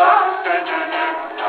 Oh, Saint Jeanette,